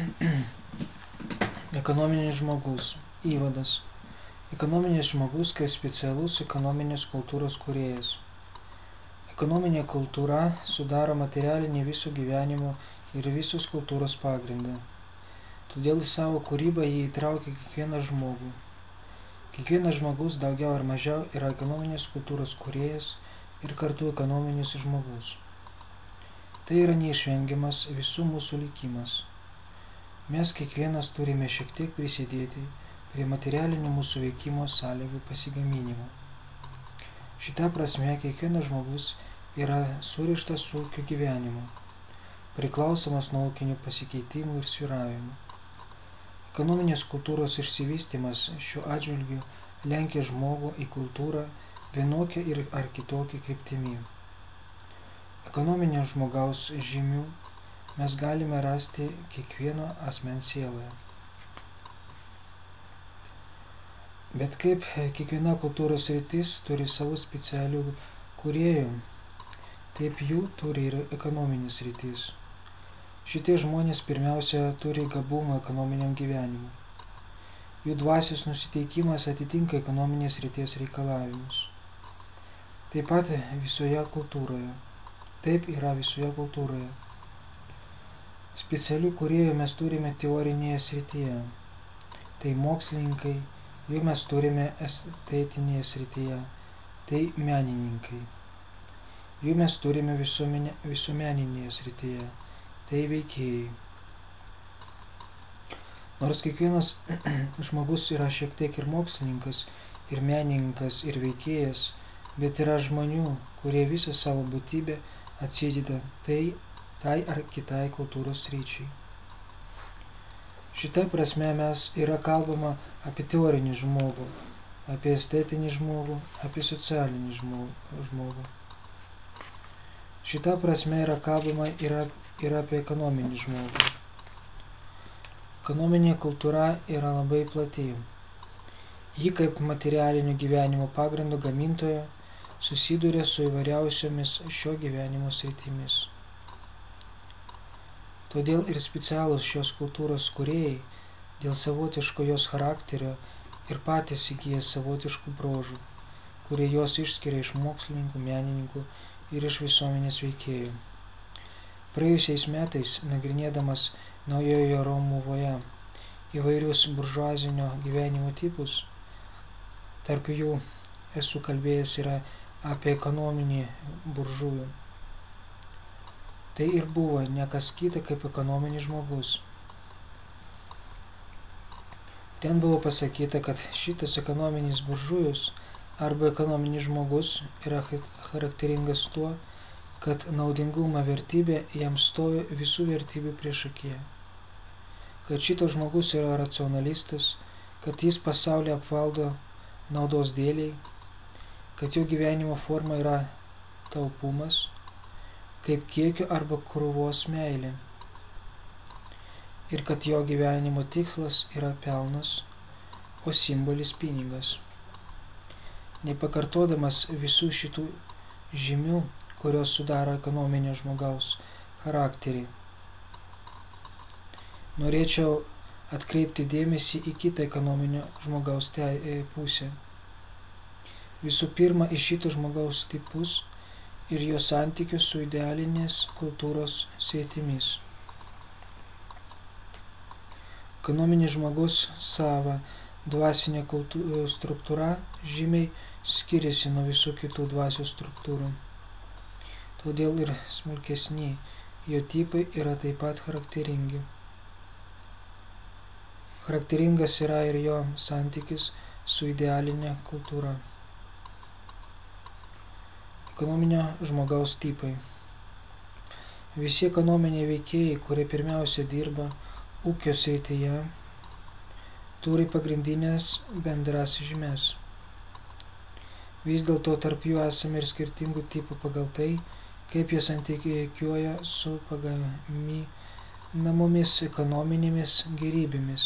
Ekonominis žmogus. Įvadas. Ekonominis žmogus kaip specialus ekonominės kultūros kuriejas. Ekonominė kultūra sudaro materialinį viso gyvenimo ir visos kultūros pagrindą. Todėl į savo kūrybą jį įtraukia kiekvieną žmogų. Kiekvienas žmogus daugiau ar mažiau yra ekonominės kultūros kuriejas ir kartu ekonominis žmogus. Tai yra neišvengiamas visų mūsų likimas. Mes kiekvienas turime šiek tiek prisidėti prie materialinio mūsų veikimo sąlygų pasigaminimo. Šitą prasme kiekvienas žmogus yra surištas su ūkio gyvenimu, priklausomas nuo ūkinių pasikeitimų ir sviravimų. Ekonominės kultūros išsivystimas šiuo atžvilgiu lenkia žmogų į kultūrą vienokią ir ar kitokią kryptimį. Ekonominio žmogaus žymių mes galime rasti kiekvieno asmens sieloje. Bet kaip kiekviena kultūros rytis turi savo specialių kuriejų, taip jų turi ir ekonominis rytis. Šitie žmonės pirmiausia turi gabumą ekonominiam gyvenimui. Jų dvasios nusiteikimas atitinka ekonominės ryties reikalavimus. Taip pat visoje kultūroje. Taip yra visoje kultūroje. Specialių kuriejų mes turime teorinėje srityje. Tai mokslininkai, jų mes turime estetinėje srityje, tai menininkai. Jų mes turime visuomeninėje srityje, tai veikėjai. Nors kiekvienas žmogus yra šiek tiek ir mokslininkas, ir menininkas, ir veikėjas, bet yra žmonių, kurie visą savo būtybę atsideda tai, tai ar kitai kultūros ryčiai. Šitą prasme mes yra kalbama apie teorinį žmogų, apie estetinį žmogų, apie socialinį žmogų. Šitą prasme yra kalbama ir, ir apie ekonominį žmogų. Ekonominė kultūra yra labai plati. Ji kaip materialinio gyvenimo pagrindo gamintojo susiduria su įvairiausiomis šio gyvenimo sritimis. Todėl ir specialūs šios kultūros kuriejai dėl savotiško jos charakterio ir patys įgyja savotiškų brožų, kurie juos išskiria iš mokslininkų, menininkų ir iš visuomenės veikėjų. Praėjusiais metais, nagrinėdamas naujojo Romuvoje įvairius buržuazinio gyvenimo tipus, tarp jų esu kalbėjęs yra apie ekonominį buržujų Tai ir buvo ne kas kita kaip ekonominis žmogus. Ten buvo pasakyta, kad šitas ekonominis buržujus arba ekonominis žmogus yra charakteringas tuo, kad naudingumo vertybė jam stovi visų vertybių priešakyje. Kad šitas žmogus yra racionalistas, kad jis pasaulį apvaldo naudos dėliai, kad jo gyvenimo forma yra taupumas, kaip kiekio arba krūvos meilė. Ir kad jo gyvenimo tikslas yra pelnas, o simbolis pinigas. Nepakartodamas visų šitų žymių, kurios sudaro ekonominio žmogaus charakterį. Norėčiau atkreipti dėmesį į kitą ekonominio žmogaus e, pusę. Visų pirma, į šitą žmogaus tipus ir jo santykius su idealinės kultūros sėtimis. Ekonominis žmogus savo dvasinė struktūra žymiai skiriasi nuo visų kitų dvasios struktūrų. Todėl ir smulkesni jo tipai yra taip pat charakteringi. Charakteringas yra ir jo santykis su idealinė kultūra. Ekonominio žmogaus tipai. Visi ekonominiai veikėjai, kurie pirmiausia dirba ūkio srityje, turi pagrindinės bendras žymės. Vis dėlto tarp jų esame ir skirtingų tipų pagal tai, kaip jie santykiuoja su pagaminamomis ekonominėmis gerybėmis.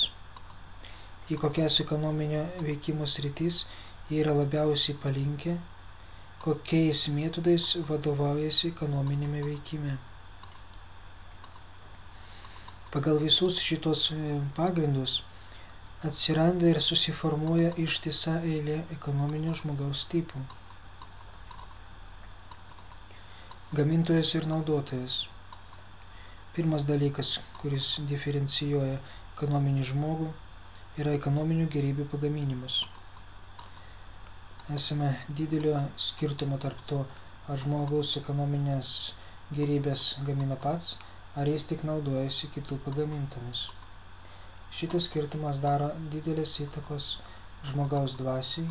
Į kokias ekonominio veikimo sritis jie yra labiausiai palinkę kokiais metodais vadovaujasi ekonominėme veikime. Pagal visus šitos e, pagrindus atsiranda ir susiformuoja ištisa eilė ekonominio žmogaus tipų. Gamintojas ir naudotojas. Pirmas dalykas, kuris diferencijuoja ekonominį žmogų, yra ekonominių gerybių pagaminimas. Esame didelio skirtumo tarp to, ar žmogus ekonominės gerybės gamina pats, ar jis tik naudojasi kitų pagamintomis. Šitas skirtumas daro didelės įtakos žmogaus dvasiai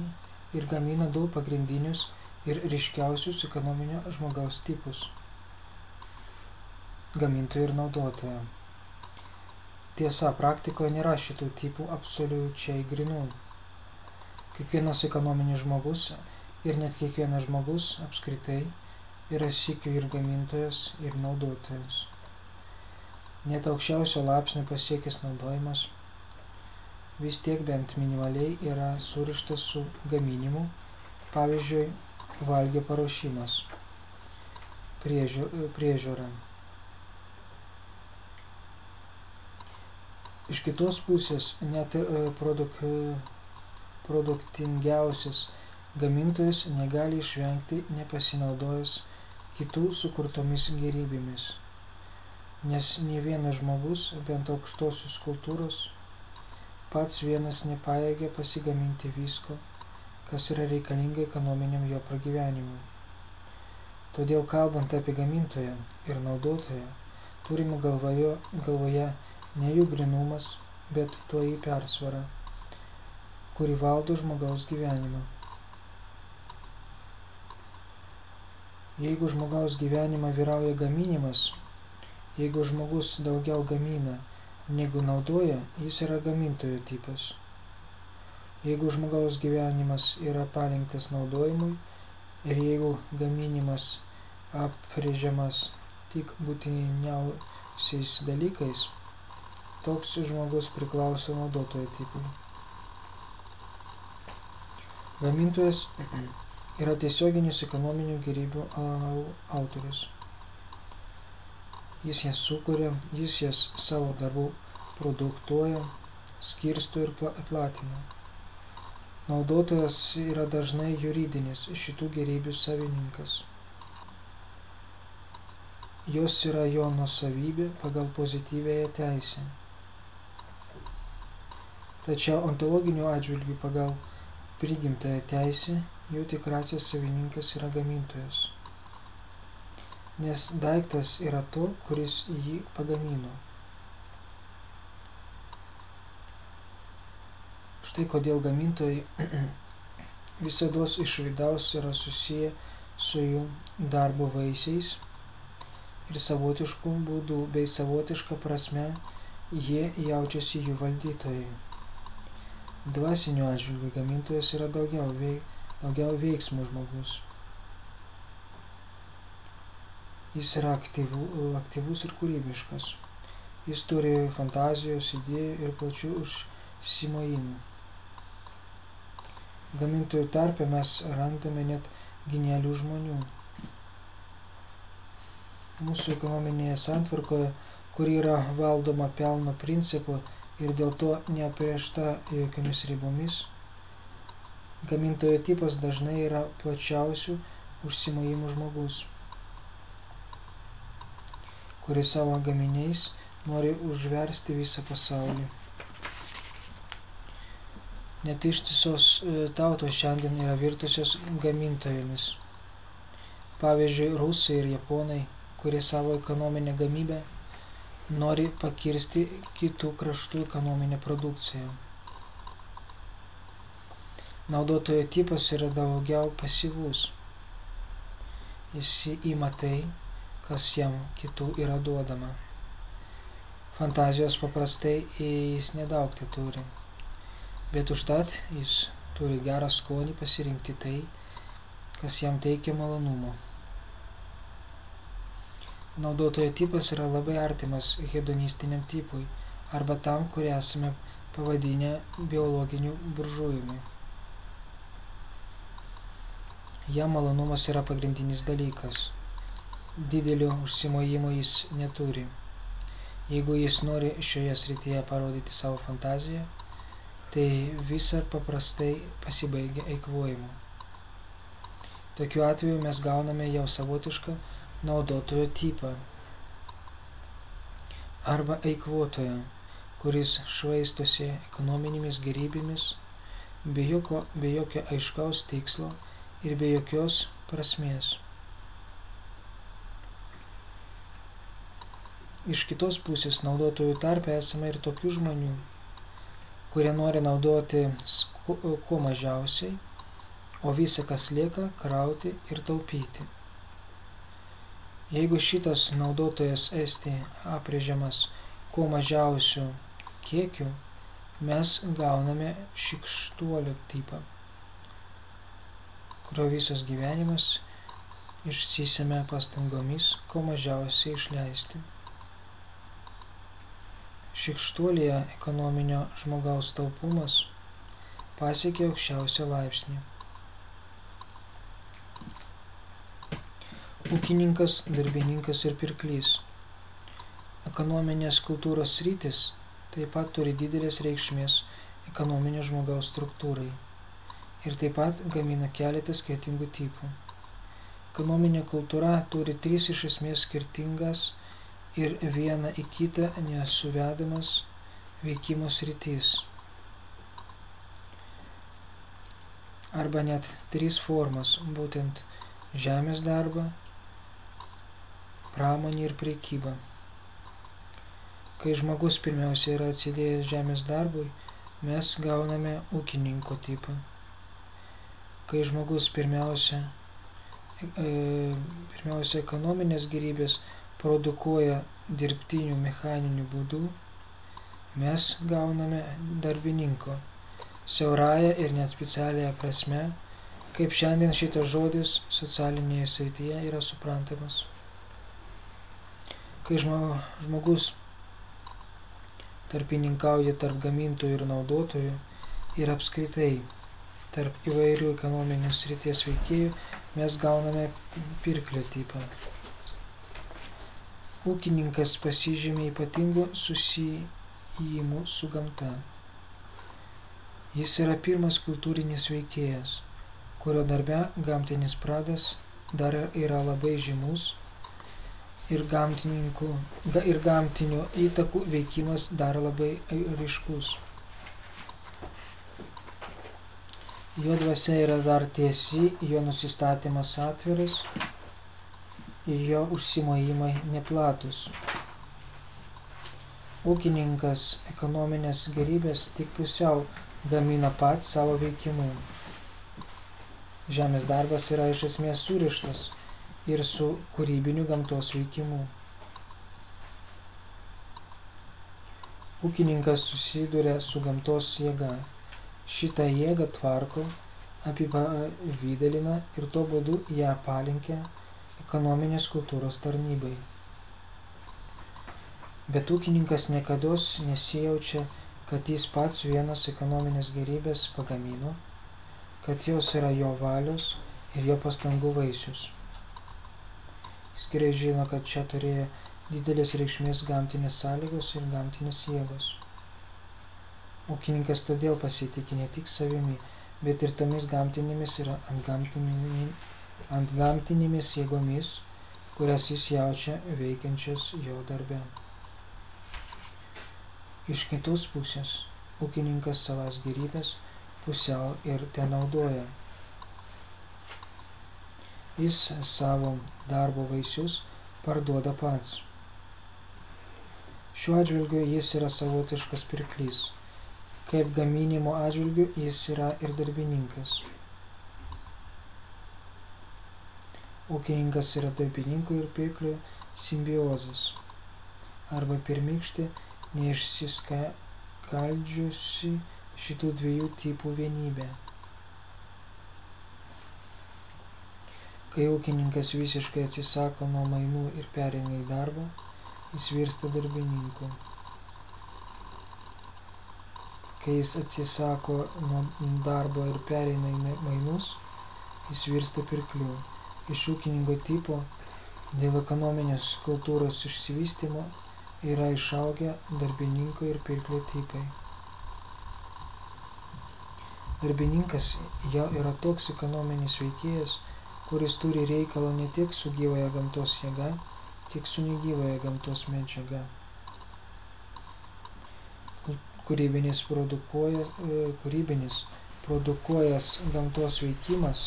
ir gamina du pagrindinius ir ryškiausius ekonominio žmogaus tipus - gamintojo ir naudotojo. Tiesa, praktikoje nėra šitų tipų absoliučiai grinų. Kiekvienas ekonominis žmogus ir net kiekvienas žmogus apskritai yra sikių ir gamintojas ir naudotojas net aukščiausio laipsnio pasiekęs naudojimas vis tiek bent minimaliai yra surištas su gaminimu, pavyzdžiui, valgio paruošimas, priežiūra. Iš kitos pusės net ir e, produk, produktingiausias gamintojas negali išvengti nepasinaudojęs kitų sukurtomis gerybėmis nes nė vienas žmogus, bent aukštosios kultūros, pats vienas nepaėgia pasigaminti visko, kas yra reikalinga ekonominiam jo pragyvenimui. Todėl kalbant apie gamintoją ir naudotoją, turime galvoje, galvoje ne jų grinumas, bet to į persvarą, kuri valdo žmogaus gyvenimą. Jeigu žmogaus gyvenimą vyrauja gaminimas, Jeigu žmogus daugiau gamina negu naudoja, jis yra gamintojo tipas. Jeigu žmogaus gyvenimas yra palinktas naudojimui ir jeigu gaminimas aprėžiamas tik būtiniausiais dalykais, toks žmogus priklauso naudotojo tipui. Gamintojas yra tiesioginis ekonominių gerybių autorius. Jis jas sukuria, jis jas savo darbų produktuoja, skirsto ir platina. Naudotojas yra dažnai juridinis šitų gerybių savininkas. Jos yra jo nusavybė pagal pozityvėją teisę. Tačiau ontologiniu atžvilgiu pagal prigimtąją teisę jų tikrasis savininkas yra gamintojas nes daiktas yra to, kuris jį pagamino. Štai kodėl gamintojai visada iš vidaus yra susiję su jų darbo vaisiais ir savotiškų būdų bei savotišką prasme jie jaučiasi jų valdytojai. Dvasiniu atžvilgiu gamintojas yra daugiau, veik, daugiau veiksmų žmogus. Jis yra aktyvų, aktyvus ir kūrybiškas. Jis turi fantazijos, idėjų ir plačių užsimojimų. Gamintojų tarpe mes randame net genialių žmonių. Mūsų ekonominėje santvarkoje, kuri yra valdoma pelno principu ir dėl to neapriešta jokiamis ribomis, gamintojo tipas dažnai yra plačiausių užsimojimų žmogus kuris savo gaminiais nori užversti visą pasaulį. Net ištisos e, tautos šiandien yra virtusios gamintojomis. Pavyzdžiui, rusai ir japonai, kurie savo ekonominę gamybę nori pakirsti kitų kraštų ekonominę produkciją. Naudotojo tipas yra daugiau pasyvus. Jis įima tai, kas jam kitų yra duodama. Fantazijos paprastai jis nedaug tai turi, bet užtat jis turi gerą skonį pasirinkti tai, kas jam teikia malonumo. Naudotojo tipas yra labai artimas hedonistiniam tipui arba tam, kurį esame pavadinę biologiniu buržuojumi. Jam malonumas yra pagrindinis dalykas didelio užsimojimo jis neturi. Jeigu jis nori šioje srityje parodyti savo fantaziją, tai visa paprastai pasibaigia eikvojimu. Tokiu atveju mes gauname jau savotišką naudotojo tipą arba eikvotoją, kuris švaistosi ekonominėmis gerybėmis be jokio, be jokio aiškaus tikslo ir be jokios prasmės. Iš kitos pusės naudotojų tarpe esame ir tokių žmonių, kurie nori naudoti kuo mažiausiai o visa, kas lieka, krauti ir taupyti. Jeigu šitas naudotojas esti aprėžiamas kuo mažiausiu kiekiu, mes gauname šikštuolio tipą, kurio visas gyvenimas išsisėmė pastangomis kuo mažiausiai išleisti. Šikštuolėje ekonominio žmogaus taupumas pasiekė aukščiausią laipsnį. Ūkininkas, darbininkas ir pirklys. Ekonominės kultūros rytis taip pat turi didelės reikšmės ekonominio žmogaus struktūrai ir taip pat gamina keletą skirtingų tipų. Ekonominė kultūra turi tris iš esmės skirtingas ir viena į kitą nesuvedamas veikimo sritys. Arba net trys formas, būtent žemės darbą, pramonė ir priekyba. Kai žmogus pirmiausia yra atsidėjęs žemės darbui, mes gauname ūkininko tipą. Kai žmogus pirmiausia, e, pirmiausia ekonominės gerybės produkuoja dirbtinių mechaninių būdų, mes gauname darbininko, siaurąją ir net specialiąją prasme, kaip šiandien šitas žodis socialinėje srityje yra suprantamas kai žmogus tarpininkauja tarp gamintojų ir naudotojų ir apskritai tarp įvairių ekonominės srities veikėjų, mes gauname pirklio tipą. Ūkininkas pasižymė ypatingų susijimų su gamta. Jis yra pirmas kultūrinis veikėjas, kurio darbe gamtinis pradas dar yra labai žymus ir, ir gamtinių įtakų veikimas dar labai ryškus. Jo dvasia yra dar tiesi, jo nusistatymas atviras ir jo užsimojimai neplatus. Ūkininkas ekonominės gerybės tik pusiau gamina pats savo veikimu. Žemės darbas yra iš esmės surištas ir su kūrybiniu gamtos veikimu. Ūkininkas susiduria su gamtos jėga. Šitą jėgą tvarko, apipavydelina ir tuo būdu ją palinkia ekonominės kultūros tarnybai. Bet ūkininkas niekada nesijaučia, kad jis pats vienas ekonominės gerybės pagamino, kad jos yra jo valios ir jo pastangų vaisius. Gerai žino, kad čia turėjo didelės reikšmės gamtinės sąlygos ir gamtinės jėgos. Ūkininkas todėl pasitikė ne tik savimi, bet ir tomis gamtinėmis ir antgamtinėmis, antgamtinėmis jėgomis, kurias jis jaučia veikiančias jo darbe. Iš kitos pusės, ūkininkas savas gerybės pusiau ir ten naudoja jis savo darbo vaisius parduoda pats. Šiuo atžvilgiu jis yra savotiškas pirklys. Kaip gaminimo atžvilgiu jis yra ir darbininkas. Ūkininkas yra darbininkų ir pirklio simbiozas arba pirmykštė neišsiskaldžiusi šitų dviejų tipų vienybė. Kai ūkininkas visiškai atsisako nuo mainų ir pereina į darbą, jis virsta darbininku. Kai jis atsisako nuo darbo ir pereina į mainus, jis virsta pirkliu. Iš ūkininko tipo dėl ekonominės kultūros išsivystimo yra išaugę darbininko ir pirklio tipai. Darbininkas jau yra toks ekonominis veikėjas, kuris turi reikalą ne tik su gyvąją gamtos jėga, kiek su negyvąją gamtos medžiaga. Kūrybinis, produkuoja, e, kūrybinis produkuojas gamtos veikimas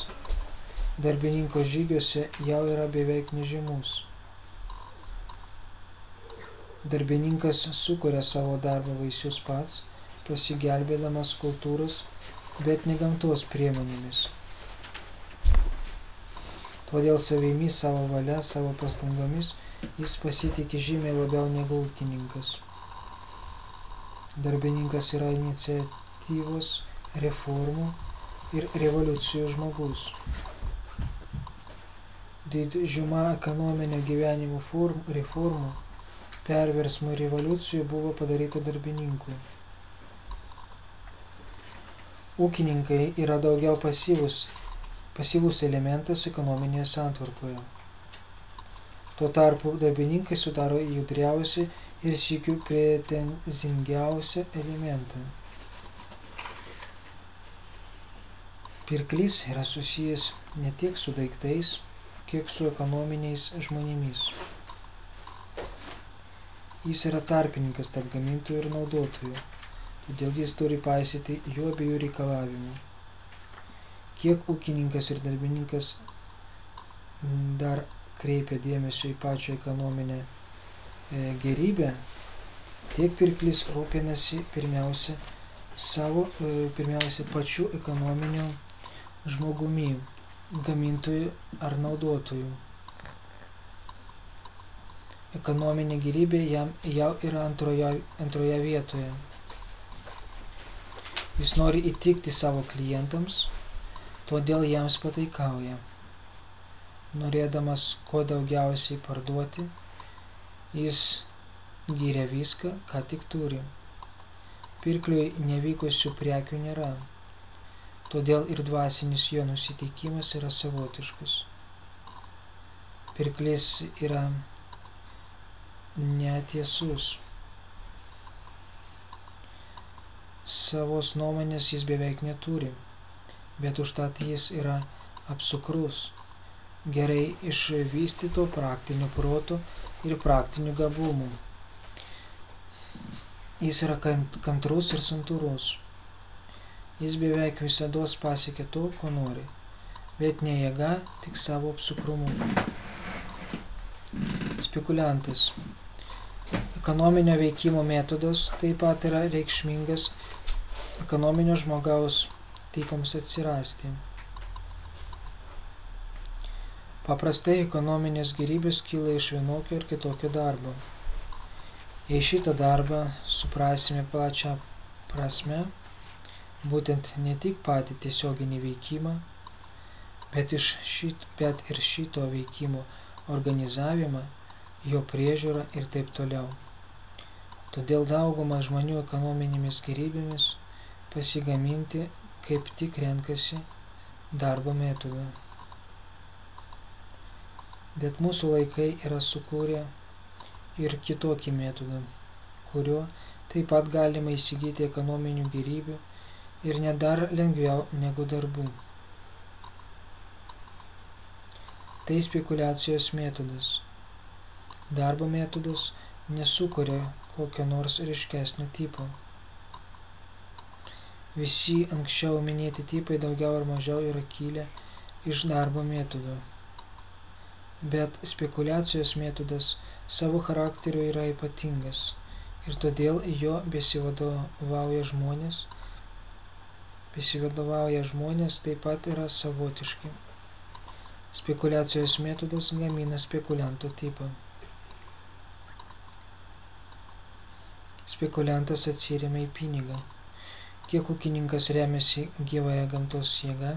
darbininko žygiuose jau yra beveik nežymus. Darbininkas sukuria savo darbo vaisius pats, pasigelbėdamas kultūros, bet ne gamtos priemonėmis. Todėl savimi, savo valia, savo pastangomis jis pasitikė žymiai labiau negu ūkininkas. Darbininkas yra iniciatyvos, reformų ir revoliucijų žmogus didžiuma ekonominio gyvenimo form, reformų, perversmų ir revoliucijų buvo padaryta darbininkų. Ūkininkai yra daugiau pasyvus, pasyvus elementas ekonominėje santvarkoje. Tuo tarpu darbininkai sudaro judriausią ir sikių pretenzingiausią elementą. Pirklys yra susijęs ne tiek su daiktais, kiek su ekonominiais žmonėmis. Jis yra tarpininkas tarp gamintojų ir naudotojų, todėl jis turi paisyti jų abiejų reikalavimų. Kiek ūkininkas ir darbininkas dar kreipia dėmesio į pačią ekonominę e, gerybę, tiek pirklis rūpinasi pirmiausia savo, e, pirmiausia pačiu ekonominiu žmogumi gamintojų ar naudotojų. Ekonominė gyvybė jam jau yra antroje, antroje vietoje. Jis nori įtikti savo klientams, todėl jiems pataikauja. Norėdamas kuo daugiausiai parduoti, jis gyria viską, ką tik turi. Pirkliui nevykusių prekių nėra todėl ir dvasinis jo nusiteikimas yra savotiškas. Pirklys yra netiesus. Savos nuomonės jis beveik neturi, bet užtat jis yra apsukrus, gerai išvystyto praktinio proto ir praktinių gabumų. Jis yra kantrus ir santūrus. Jis beveik visada pasiekia to, ko nori, bet ne jėga, tik savo apsukrumu. Spekuliantas. Ekonominio veikimo metodas taip pat yra reikšmingas ekonominio žmogaus tipams atsirasti. Paprastai ekonominės gerybės kyla iš vienokio ir kitokio darbo. Jei šitą darbą suprasime plačią prasme, būtent ne tik patį tiesioginį veikimą, bet, šit, bet ir šito veikimo organizavimą, jo priežiūrą ir taip toliau. Todėl dauguma žmonių ekonominėmis gerybėmis pasigaminti kaip tik renkasi darbo metodą. Bet mūsų laikai yra sukūrę ir kitokį metodą, kuriuo taip pat galima įsigyti ekonominių gerybių ir net dar lengviau negu darbų. Tai spekulacijos metodas. Darbo metodas nesukuria kokio nors ryškesnio tipo. Visi anksčiau minėti tipai daugiau ar mažiau yra kilę iš darbo metodo. Bet spekulacijos metodas savo charakteriu yra ypatingas ir todėl jo besivadovauja žmonės, besivadovauja žmonės taip pat yra savotiški. Spekulacijos metodas gamina spekulianto tipą. Spekuliantas atsirėmė į pinigą. Kiek ūkininkas remiasi gyvąją gamtos jėgą,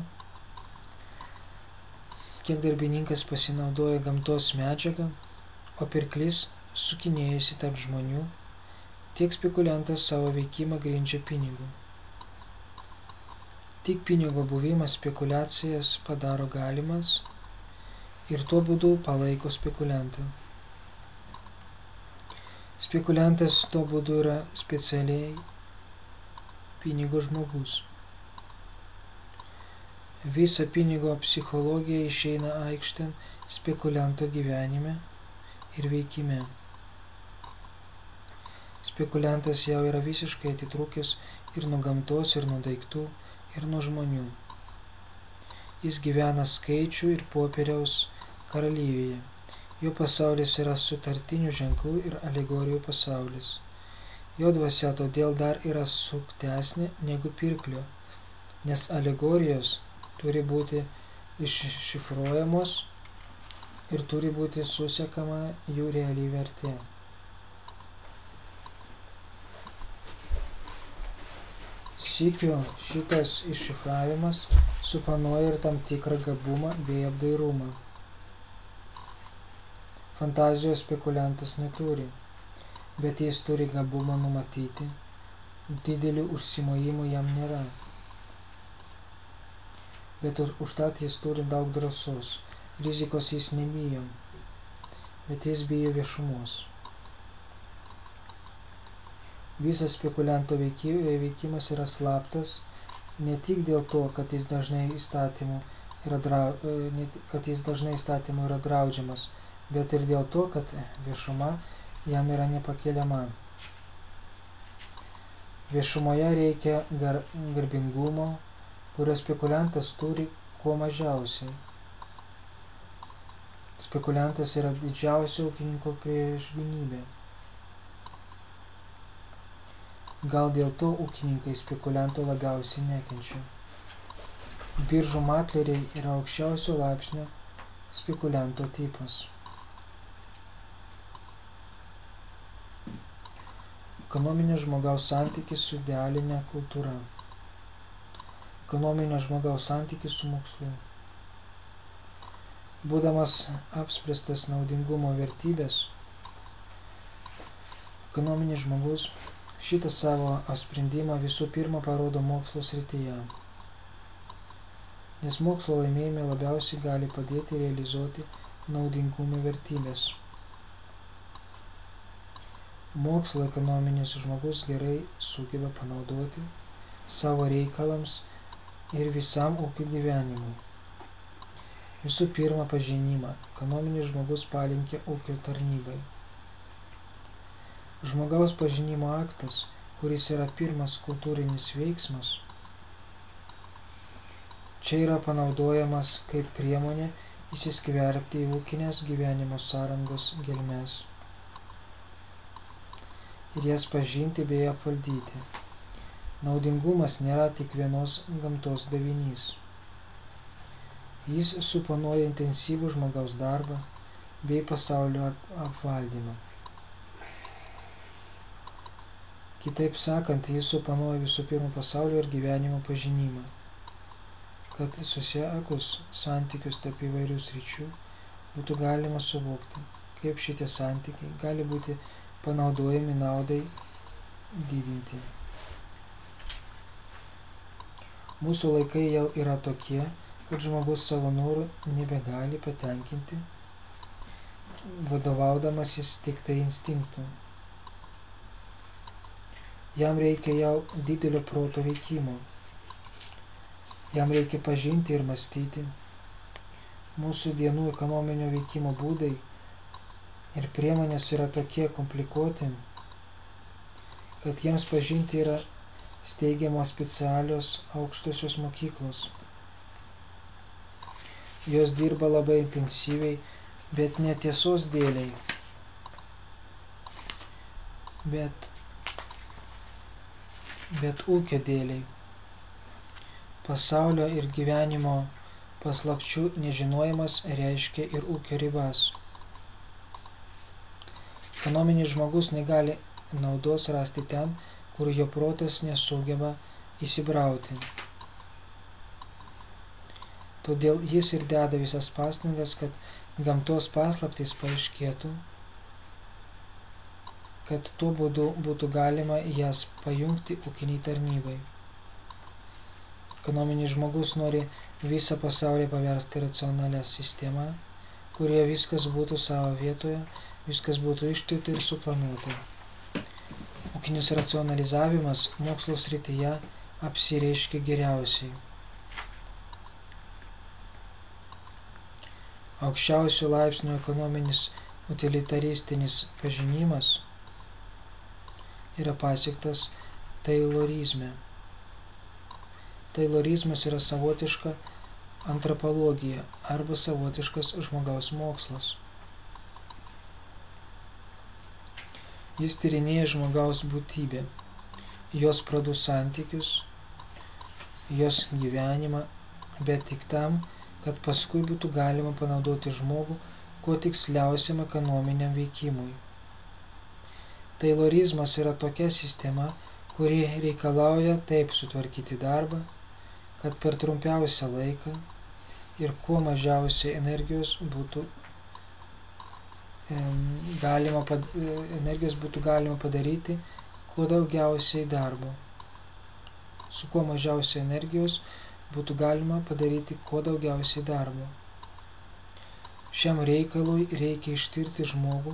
kiek darbininkas pasinaudoja gamtos medžiagą, o pirklis sukinėjasi tarp žmonių, tiek spekuliantas savo veikimą grindžia pinigų. Tik pinigo buvimas spekulacijas padaro galimas ir tuo būdu palaiko spekuliantą. Spekuliantas tuo būdu yra specialiai pinigo žmogus. Visa pinigo psichologija išeina aikštėn spekulianto gyvenime ir veikime. Spekuliantas jau yra visiškai atitrūkęs ir nuo gamtos, ir nuo daiktų, ir nuo žmonių. Jis gyvena skaičių ir popieriaus karalybėje. Jo pasaulis yra sutartinių ženklų ir alegorijų pasaulis. Jo dvasia todėl dar yra suktesnė negu pirklio, nes alegorijos turi būti iššifruojamos ir turi būti susekama jų realiai vertė. Sikiu šitas iššifravimas supanoja ir tam tikrą gabumą bei apdairumą. Fantazijos spekuliantas neturi, bet jis turi gabumą numatyti, didelių užsimojimų jam nėra bet užtat jis turi daug drąsos. Rizikos jis nebijo, bet jis bijo viešumos. Visas spekulianto veikimas yra slaptas ne tik dėl to, kad jis dažnai įstatymų yra, drau, e, kad jis dažnai įstatymų yra draudžiamas, bet ir dėl to, kad viešuma jam yra nepakeliama. Viešumoje reikia gar, garbingumo, kurio spekuliantas turi kuo mažiausiai. Spekuliantas yra didžiausia ūkininko priešginybė. Gal dėl to ūkininkai spekulianto labiausiai nekenčia. Biržų makleriai yra aukščiausio laipsnio spekulianto tipas. Ekonominio žmogaus santykis su idealinė kultūra ekonominio žmogaus santykis su mokslu. Būdamas apspręstas naudingumo vertybės, ekonominis žmogus šitą savo sprendimą visų pirma parodo mokslo srityje, nes mokslo laimėjimai labiausiai gali padėti realizuoti naudingumo vertybės. Mokslo ekonominis žmogus gerai sugeba panaudoti savo reikalams ir visam ūkio gyvenimui. Visų pirma, pažinimą. Ekonominis žmogus palinkė ūkio tarnybai. Žmogaus pažinimo aktas, kuris yra pirmas kultūrinis veiksmas, čia yra panaudojamas kaip priemonė įsiskverbti į ūkinės gyvenimo sąrangos gelmes ir jas pažinti bei apvaldyti. Naudingumas nėra tik vienos gamtos davinys. Jis suponuoja intensyvų žmogaus darbą bei pasaulio apvaldymą. Kitaip sakant, jis suponuoja visų pirma pasaulio ir gyvenimo pažinimą, kad susiekus santykius tarp įvairių sričių būtų galima suvokti, kaip šitie santykiai gali būti panaudojami naudai didinti. Mūsų laikai jau yra tokie, kad žmogus savo norų nebegali patenkinti, vadovaudamasis tik tai instinktų. Jam reikia jau didelio proto veikimo. Jam reikia pažinti ir mąstyti. Mūsų dienų ekonominio veikimo būdai ir priemonės yra tokie komplikuoti, kad jiems pažinti yra steigiamos specialios aukštosios mokyklos. Jos dirba labai intensyviai, bet netiesos dėliai. Bet, bet ūkio dėliai. Pasaulio ir gyvenimo paslapčių nežinojimas reiškia ir ūkio ribas. Ekonominis žmogus negali naudos rasti ten, kur jo protas nesugeba įsibrauti. Todėl jis ir deda visas pastangas, kad gamtos paslaptys paaiškėtų, kad tuo būdu būtų galima jas pajungti ūkiniai tarnybai. Ekonominis žmogus nori visą pasaulį paversti racionalią sistemą, kurioje viskas būtų savo vietoje, viskas būtų ištirta ir suplanuota. Ūkinis racionalizavimas mokslo srityje apsireiškia geriausiai. Aukščiausių laipsnių ekonominis utilitaristinis pažinimas yra pasiektas taylorizme. Taylorizmas yra savotiška antropologija arba savotiškas žmogaus mokslas. Jis tyrinėja žmogaus būtybę, jos pradų santykius, jos gyvenimą, bet tik tam, kad paskui būtų galima panaudoti žmogų kuo tiksliausiam ekonominiam veikimui. Taylorizmas yra tokia sistema, kuri reikalauja taip sutvarkyti darbą, kad per trumpiausią laiką ir kuo mažiausiai energijos būtų galima, energijos būtų galima padaryti kuo daugiausiai darbo. Su kuo mažiausiai energijos būtų galima padaryti kuo daugiausiai darbo. Šiam reikalui reikia ištirti žmogų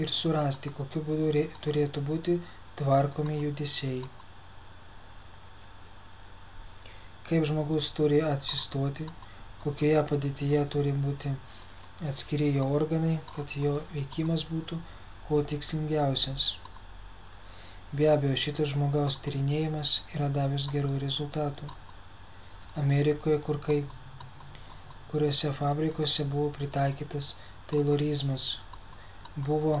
ir surasti, kokiu būdu turėtų būti tvarkomi judesiai. Kaip žmogus turi atsistoti, kokioje padėtyje turi būti atskiri jo organai, kad jo veikimas būtų kuo tikslingiausias. Be abejo, šitas žmogaus tyrinėjimas yra davęs gerų rezultatų. Amerikoje, kur kai kuriuose fabrikuose buvo pritaikytas taylorizmas, buvo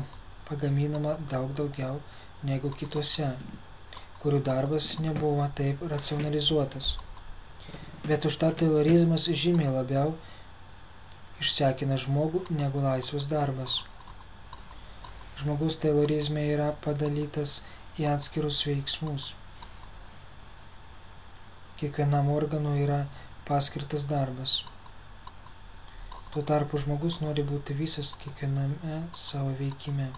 pagaminama daug daugiau negu kitose, kurių darbas nebuvo taip racionalizuotas. Bet užtat taylorizmas žymiai labiau išsekina žmogų negu laisvas darbas. Žmogus taylorizme yra padalytas į atskirus veiksmus. Kiekvienam organui yra paskirtas darbas. Tuo tarpu žmogus nori būti visas kiekviename savo veikime.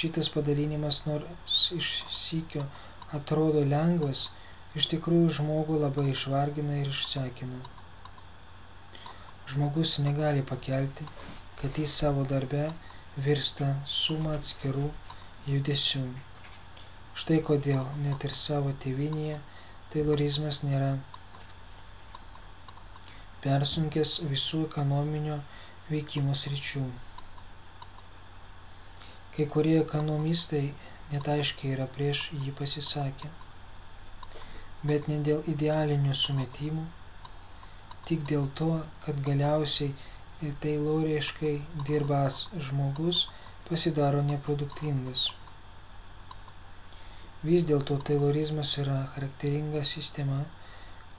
Šitas padalinimas nors iš sykio atrodo lengvas, iš tikrųjų žmogų labai išvargina ir išsekina. Žmogus negali pakelti, kad jis savo darbe virsta suma atskirų judesių. Štai kodėl net ir savo tėvinėje taylorizmas nėra persunkęs visų ekonominio veikimo sričių. Kai kurie ekonomistai net aiškiai yra prieš jį pasisakę, bet ne dėl idealinių sumetimų, tik dėl to, kad galiausiai tailoriškai dirbęs žmogus pasidaro neproduktingas. Vis dėlto taylorizmas yra charakteringa sistema,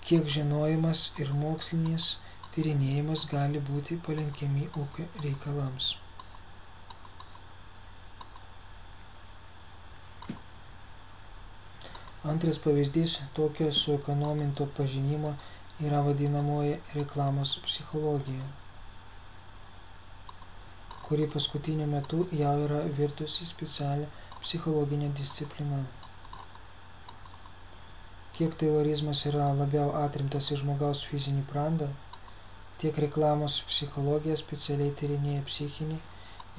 kiek žinojimas ir mokslinis tyrinėjimas gali būti palenkiami ūkio reikalams. Antras pavyzdys tokio suekonominto pažinimo yra vadinamoji reklamos psichologija, kuri paskutiniu metu jau yra virtusi specialią psichologinę discipliną. Kiek taylorizmas yra labiau atrimtas į žmogaus fizinį prandą, tiek reklamos psichologija specialiai tyrinėja psichinį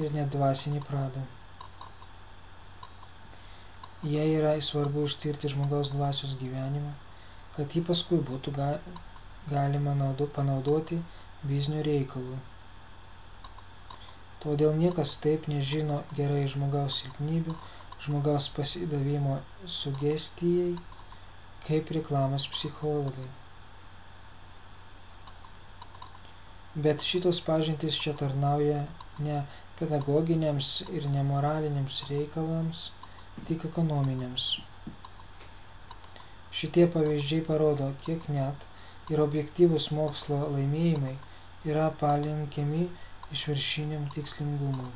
ir net dvasinį pradą. Jie yra svarbu ištirti žmogaus dvasios gyvenimą, kad jį paskui būtų ga, galima naudo, panaudoti biznio reikalui. Todėl niekas taip nežino gerai žmogaus silpnybių, žmogaus pasidavimo sugestijai, kaip reklamos psichologai. Bet šitos pažintys čia tarnauja ne pedagoginiams ir nemoraliniams reikalams, tik ekonominiams. Šitie pavyzdžiai parodo, kiek net ir objektyvūs mokslo laimėjimai yra palinkiami išviršiniam tikslingumui.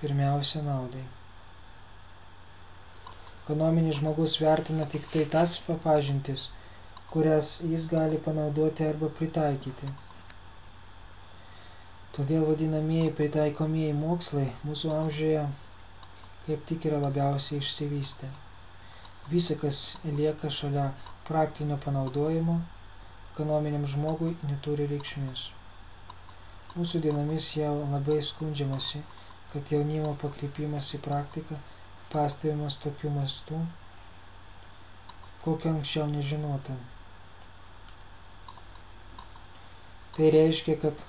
Pirmiausia, naudai. Ekonominis žmogus vertina tik tai tas papažintis, kurias jis gali panaudoti arba pritaikyti. Todėl vadinamieji pritaikomieji mokslai mūsų amžiuje kaip tik yra labiausiai išsivystę. Visa, kas lieka šalia praktinio panaudojimo, ekonominiam žmogui neturi reikšmės. Mūsų dienomis jau labai skundžiamasi, kad jaunimo pakrypimas į praktiką pastebimas tokiu mastu, kokio anksčiau nežinota. Tai reiškia, kad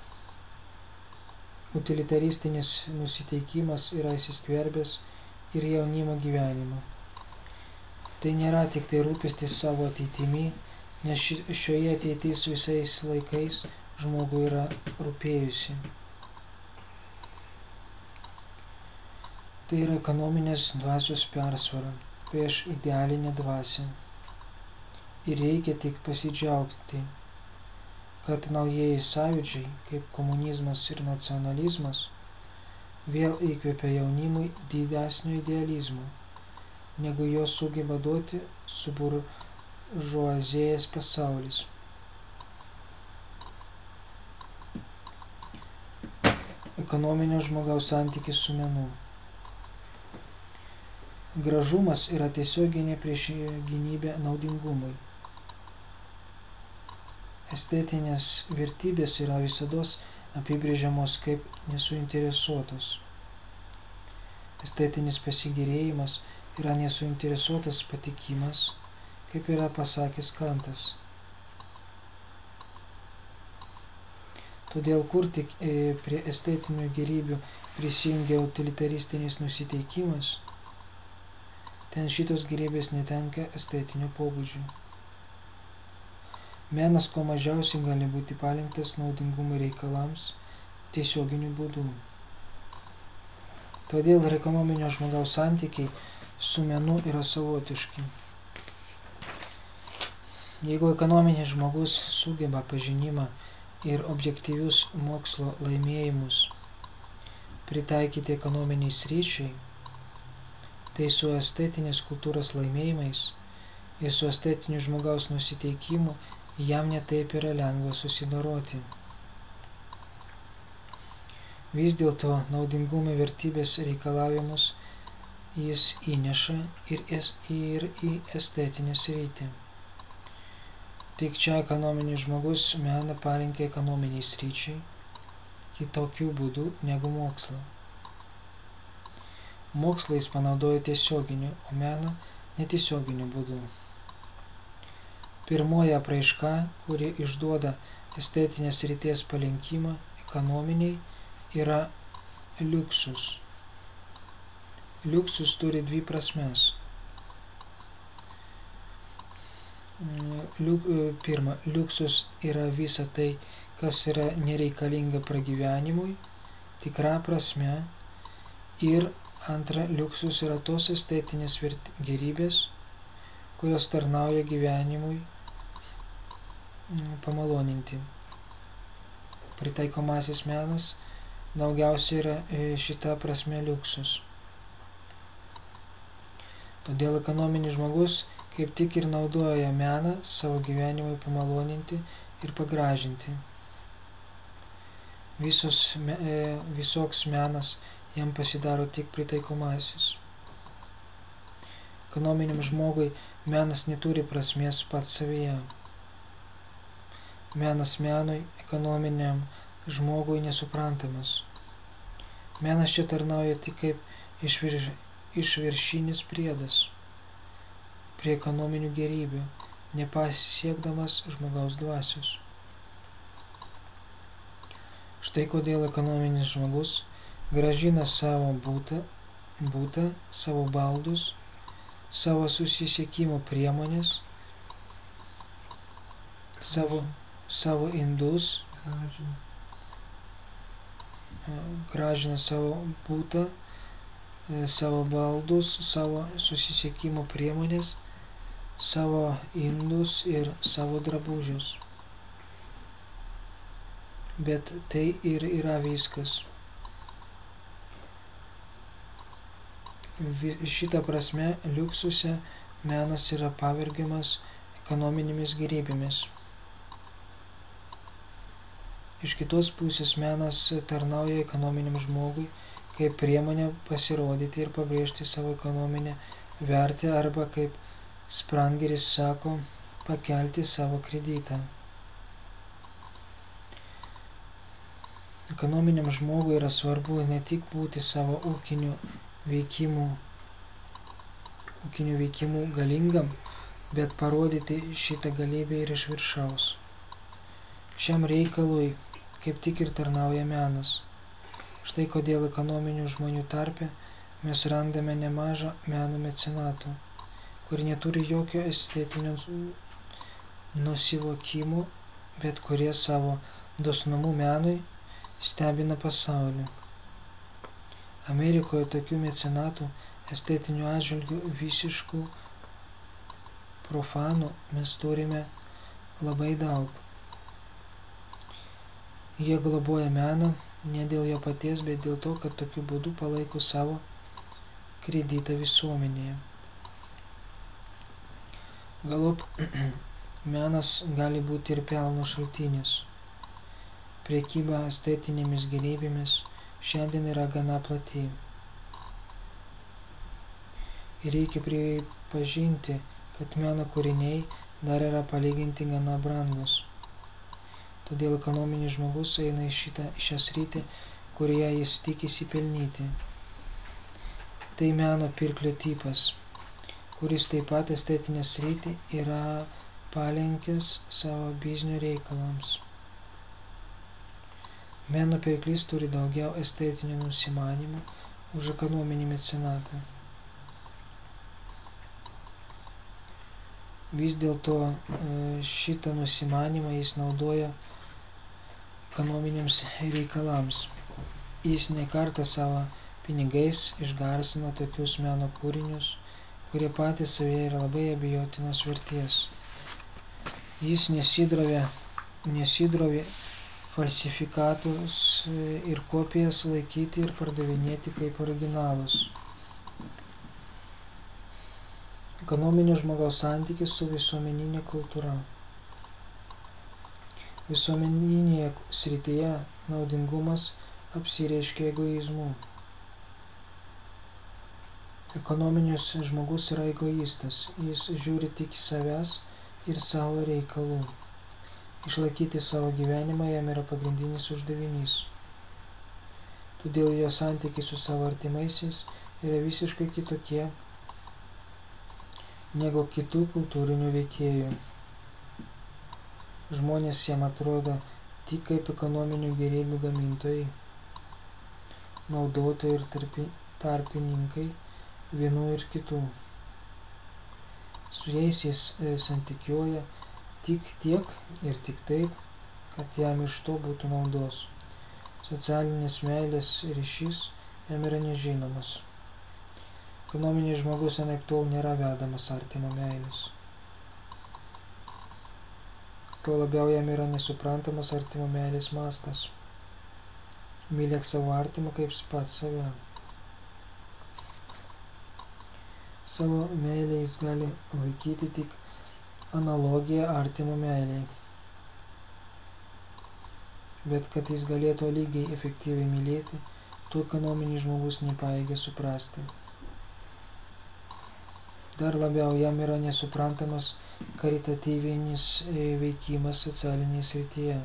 utilitaristinis nusiteikimas yra įsiskverbęs ir jaunimo gyvenimą. Tai nėra tik tai rūpestis savo ateitimi, nes šioje ateitis visais laikais žmogui yra rūpėjusi. Tai yra ekonominės dvasios persvara prieš idealinę dvasę. Ir reikia tik pasidžiaugti, kad naujieji sąjūdžiai, kaip komunizmas ir nacionalizmas, vėl įkvėpia jaunimui didesnio idealizmo, negu jos sugeba duoti suburžuazėjęs pasaulis. ekonominio žmogaus santykis su menu. Gražumas yra tiesioginė priešgynybė naudingumui. Estetinės vertybės yra visada apibrėžiamos kaip nesuinteresuotos. Estetinis pasigirėjimas yra nesuinteresuotas patikimas, kaip yra pasakęs Kantas. Todėl kur tik e, prie estetinių gerybių prisijungia utilitaristinis nusiteikimas, ten šitos gerybės netenka estetinio pobūdžio. Menas kuo mažiausiai gali būti palinktas naudingumo reikalams tiesioginiu būdu. Todėl ir ekonominio žmogaus santykiai su menu yra savotiški. Jeigu ekonominis žmogus sugeba pažinimą ir objektyvius mokslo laimėjimus pritaikyti ekonominiai sryčiai, tai su estetinės kultūros laimėjimais ir su estetiniu žmogaus nusiteikimu jam netaip yra lengva susidoroti. Vis dėlto naudingumo vertybės reikalavimus jis įneša ir, es, ir į estetinę sritį. Tik čia ekonominis žmogus meną parinkė ekonominiai sryčiai kitokių būdų negu mokslą. Mokslą jis panaudoja tiesioginiu, o meną netiesioginiu būdu. Pirmoji apraiška, kuri išduoda estetinės ryties palinkimą ekonominiai, yra liuksus. Liuksus turi dvi prasmes liuk, e, pirma, liuksus yra visa tai, kas yra nereikalinga pragyvenimui, tikra prasme. Ir antra, liuksus yra tos estetinės gerybės, kurios tarnauja gyvenimui pamaloninti. Pritaikomasis menas daugiausiai yra e, šita prasme liuksus. Todėl ekonominis žmogus kaip tik ir naudoja meną savo gyvenimui pamaloninti ir pagražinti. Visos, e, visoks menas jam pasidaro tik pritaikomasis. Ekonominiam žmogui menas neturi prasmės pats savyje. Menas menui, ekonominiam žmogui nesuprantamas. Menas čia tarnauja tik kaip išvirš, išviršinis priedas prie ekonominių gerybių, nepasiekdamas žmogaus dvasios. Štai kodėl ekonominis žmogus gražina savo būtą, būtą savo baldus, savo susisiekimo priemonės, savo, savo indus, gražina savo būtą, savo baldus, savo susisiekimo priemonės, savo indus ir savo drabužius. Bet tai ir yra viskas. Šitą prasme liuksuse menas yra pavergiamas ekonominėmis gerybėmis. Iš kitos pusės menas tarnauja ekonominiam žmogui kaip priemonė pasirodyti ir pabrėžti savo ekonominę vertę arba kaip Sprangeris sako pakelti savo kreditą. Ekonominiam žmogui yra svarbu ne tik būti savo ūkinių veikimų, ūkinių veikimų galingam, bet parodyti šitą galybę ir iš viršaus. Šiam reikalui kaip tik ir tarnauja menas. Štai kodėl ekonominių žmonių tarpe mes randame nemažą meno mecenatų, kurie neturi jokio estetinio nusivokimų, bet kurie savo dosnumu menui stebina pasaulį. Amerikoje tokių mecenatų estetinių atžvilgių visiškų profanų mes turime labai daug. Jie globoja meną ne dėl jo paties, bet dėl to, kad tokiu būdu palaiko savo kreditą visuomenėje. Galop menas gali būti ir pelno šaltinis. Priekyba estetinėmis gerybėmis šiandien yra gana plati. Ir reikia pripažinti, kad meno kūriniai dar yra palyginti gana brangus. Todėl ekonominis žmogus eina į šitą, šią sritį, kurioje jis tikisi pelnyti. Tai meno pirklio tipas, kuris taip pat estetinę sritį yra palenkęs savo biznio reikalams. Meno pirklys turi daugiau estetinių nusimanimų už ekonominį mecenatą. Vis dėlto e, šitą nusimanimą jis naudoja ekonominiams reikalams. Jis nekartą savo pinigais išgarsina tokius meno kūrinius, kurie patys savie yra labai abejotinos verties. Jis nesidrovė, nesidrovė falsifikatus ir kopijas laikyti ir pardavinėti kaip originalus. Ekonominio žmogaus santykis su visuomeninė kultūra. Visuomeninėje srityje naudingumas apsireiškia egoizmu. Ekonominis žmogus yra egoistas, jis žiūri tik savęs ir savo reikalų. Išlaikyti savo gyvenimą jam yra pagrindinis uždavinys. Todėl jo santykiai su savo artimaisiais yra visiškai kitokie negu kitų kultūrinių veikėjų. Žmonės jam atrodo tik kaip ekonominių gerėjių gamintojai, naudotojai ir tarpi, tarpininkai vienų ir kitų. Su jais jis e, santykiuoja tik tiek ir tik taip, kad jam iš to būtų naudos. Socialinės meilės ryšys jam yra nežinomas. Ekonominis žmogus anaip tol nėra vedamas artimo meilės. Tuo labiau jam yra nesuprantamas artimo meilės mastas. Mylėk savo artimą kaip pats save. Savo meilę jis gali laikyti tik analogija artimo meiliai. Bet kad jis galėtų lygiai efektyviai mylėti, tų ekonominį žmogus nepaėgė suprasti. Dar labiau jam yra nesuprantamas karitatyvinis e, veikimas socialinėje srityje.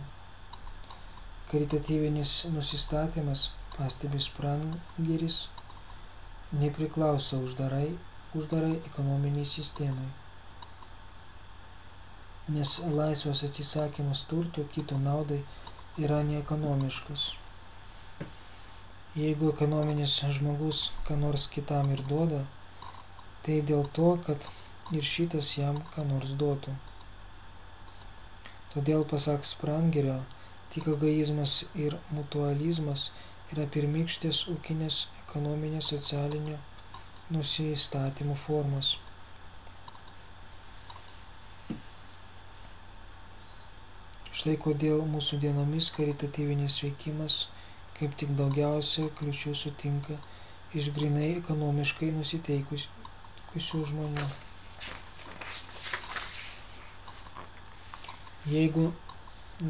Karitatyvinis nusistatymas, pastebi Sprangeris, nepriklauso uždarai, uždarai ekonominiai sistemai nes laisvas atsisakymas turto kito naudai yra neekonomiškas. Jeigu ekonominis žmogus ką nors kitam ir duoda, tai dėl to, kad ir šitas jam ką nors duotų. Todėl, pasak Sprangerio, tik egoizmas ir mutualizmas yra pirmykštės ūkinės ekonominės socialinio nusistatymų formos. Štai kodėl mūsų dienomis karitatyvinis veikimas kaip tik daugiausia kliučių sutinka iš grinai ekonomiškai nusiteikusių žmonių. Jeigu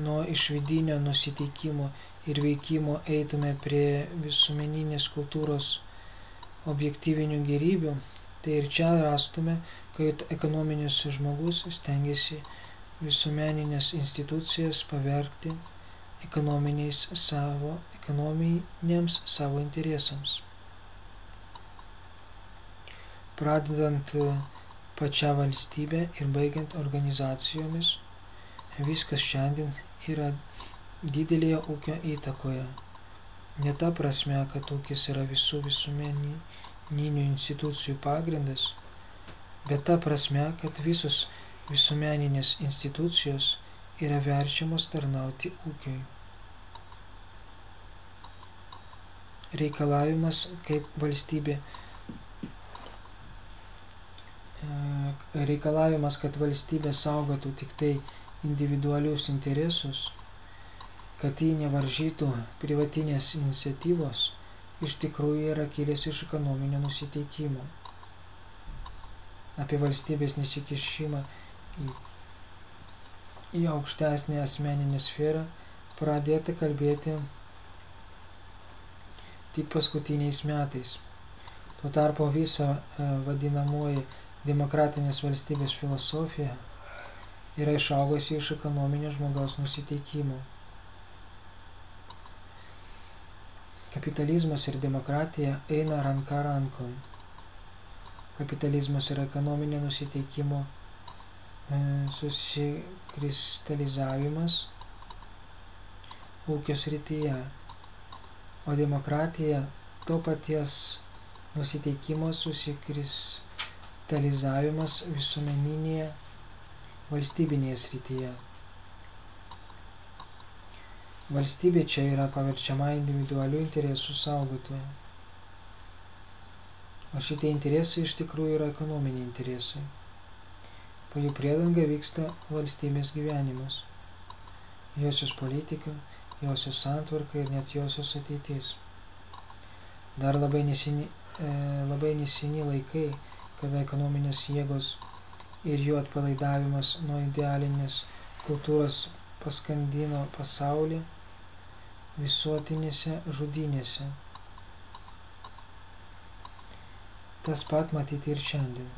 nuo išvidinio nusiteikimo ir veikimo eitume prie visuomeninės kultūros objektyvinių gerybių, tai ir čia rastume, kad ekonominis žmogus stengiasi visuomeninės institucijas pavergti ekonominiais savo, ekonominiams savo interesams. Pradedant pačią valstybę ir baigiant organizacijomis, viskas šiandien yra didelėje ūkio įtakoje. Ne ta prasme, kad ūkis yra visų visuomeninių institucijų pagrindas, bet ta prasme, kad visos visuomeninės institucijos yra verčiamos tarnauti ūkiui. Reikalavimas kaip valstybė reikalavimas, kad valstybė saugotų tik tai individualius interesus, kad jį nevaržytų privatinės iniciatyvos, iš tikrųjų yra kilęs iš ekonominio nusiteikimo. Apie valstybės nesikišimą į į aukštesnę asmeninę sferą pradėta kalbėti tik paskutiniais metais. Tuo tarpu visa e, vadinamoji demokratinės valstybės filosofija yra išaugusi iš ekonominio žmogaus nusiteikimo. Kapitalizmas ir demokratija eina ranka rankon. Kapitalizmas yra ekonominio nusiteikimo E, susikristalizavimas ūkio srityje, o demokratija to paties nusiteikimo susikristalizavimas visuomeninėje valstybinėje srityje. Valstybė čia yra paverčiama individualių interesų saugotoje. O šitie interesai iš tikrųjų yra ekonominiai interesai. Po jų priedanga vyksta valstybės gyvenimas, josios politika, josios santvarka ir net josios ateitis. Dar labai nesini, e, labai nesini laikai, kada ekonominės jėgos ir jų atpalaidavimas nuo idealinės kultūros paskandino pasaulį visuotinėse žudynėse. Tas pat matyti ir šiandien.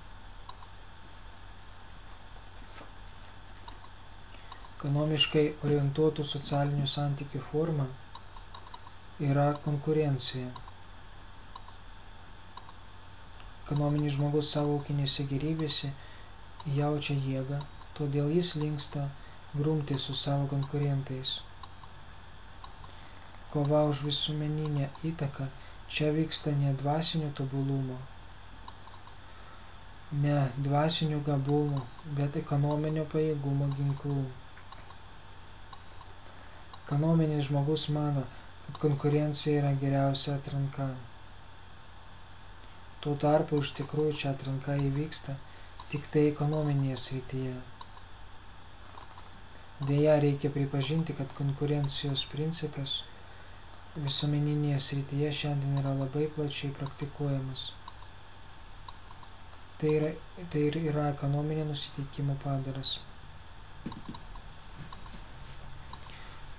Ekonomiškai orientuotų socialinių santykių forma yra konkurencija. Ekonominis žmogus savo ūkinėse gerybėse jaučia jėgą, todėl jis linksta grumti su savo konkurentais. Kova už visuomeninę įtaką čia vyksta ne dvasinio tobulumo, ne dvasinių gabumų, bet ekonominio pajėgumo ginklų. Ekonominis žmogus mano, kad konkurencija yra geriausia atranka. Tuo tarpu iš tikrųjų čia atranka įvyksta tik tai ekonominėje srityje. Deja, reikia pripažinti, kad konkurencijos principas visuomeninėje srityje šiandien yra labai plačiai praktikuojamas. Tai yra, tai yra ekonominio nusiteikimo padaras.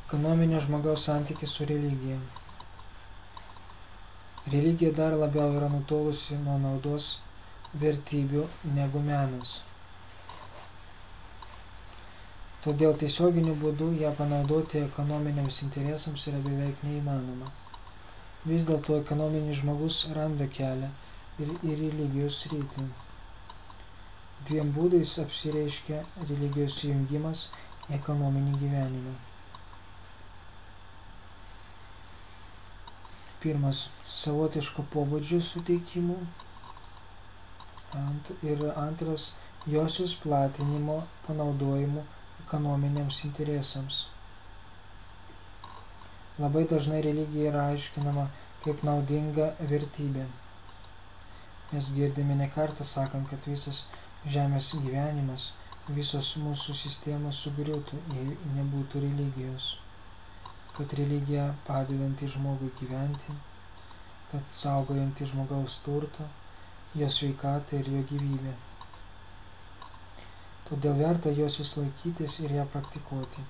Ekonominio žmogaus santykis su religija. Religija dar labiau yra nutolusi nuo naudos vertybių negu menas. Todėl tiesioginiu būdu ją panaudoti ekonominiams interesams yra beveik neįmanoma. Vis dėlto ekonominis žmogus randa kelią ir į religijos rytį. Dviem būdais apsireiškia religijos įjungimas į ekonominį gyvenimą. Pirmas savotiško pobūdžio suteikimų ant, ir antras josios platinimo panaudojimu ekonominiams interesams. Labai dažnai religija yra aiškinama kaip naudinga vertybė. Mes girdime ne kartą sakant, kad visas žemės gyvenimas, visos mūsų sistemos sugriūtų, jei nebūtų religijos kad religija padedanti žmogui gyventi, kad saugojanti žmogaus turtą, jo sveikatą ir jo gyvybę. Todėl verta jos laikytis ir ją praktikuoti.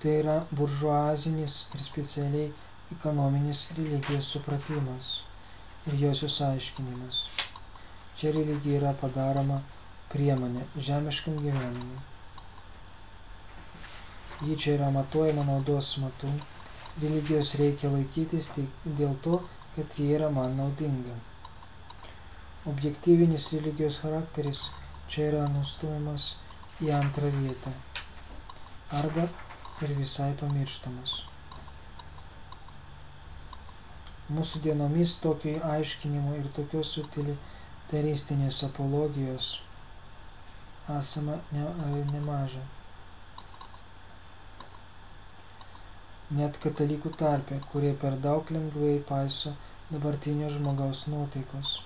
Tai yra buržuazinis ir specialiai ekonominis religijos supratimas ir josios aiškinimas. Čia religija yra padaroma priemonė žemiškam gyvenimui. Ji čia yra matuojama naudos matu. Religijos reikia laikytis tik dėl to, kad ji yra man naudinga. Objektyvinis religijos charakteris čia yra nustumiamas į antrą vietą arba ir visai pamirštamas. Mūsų dienomis tokio aiškinimo ir tokios utilitaristinės apologijos esama ne, nemaža. Net katalikų tarpe, kurie per daug lengvai paiso dabartinio žmogaus nuotaikos.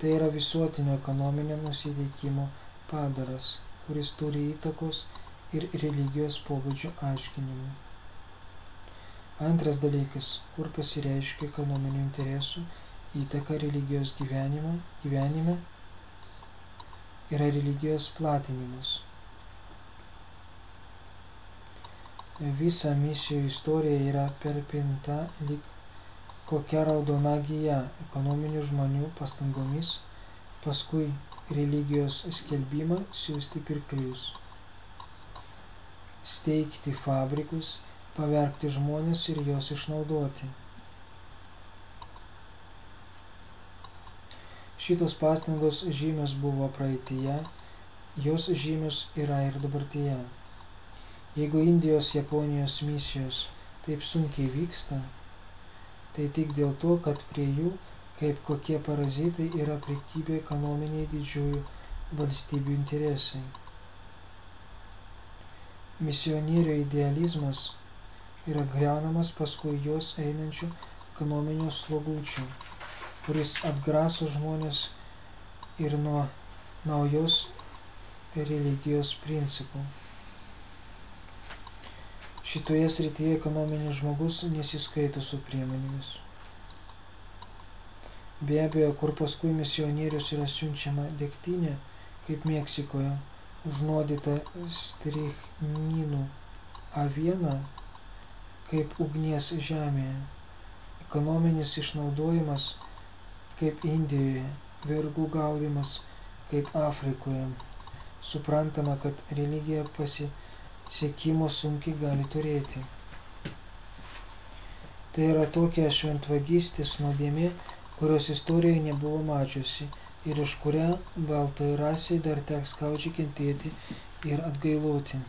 Tai yra visuotinio ekonominio nusiteikimo padaras, kuris turi įtakos ir religijos pobūdžio aiškinimui. Antras dalykas, kur pasireiškia ekonominių interesų įtaka religijos gyvenimo, gyvenime, yra religijos platinimas. Visa misijų istorija yra perpinta lik kokia raudona gyja ekonominių žmonių pastangomis, paskui religijos skelbimą siūsti pirklius, steigti fabrikus, pavergti žmonės ir juos išnaudoti. Šitos pastangos žymios buvo praeitįje, jos žymios yra ir dabartyje. Jeigu Indijos, Japonijos misijos taip sunkiai vyksta, tai tik dėl to, kad prie jų, kaip kokie parazitai, yra prekybė ekonominiai didžiųjų valstybių interesai. Misionierių idealizmas yra greunamas paskui juos einančių ekonominių sloglučių, kuris atgraso žmonės ir nuo naujos religijos principų. Šitoje srityje ekonominis žmogus nesiskaito su priemonėmis. Be abejo, kur paskui misionierius yra siunčiama degtinė, kaip Meksikoje, užnuodyta strichnynų avieną, kaip ugnies žemėje, ekonominis išnaudojimas kaip Indijoje, vergų gaudimas kaip Afrikoje. Suprantama, kad religija pasisekimo sunkiai gali turėti. Tai yra tokia šventvagystės nuodėmė, kurios istorijoje nebuvo mačiusi ir iš kurią baltai rasiai dar teks kaučiai kentėti ir atgailoti.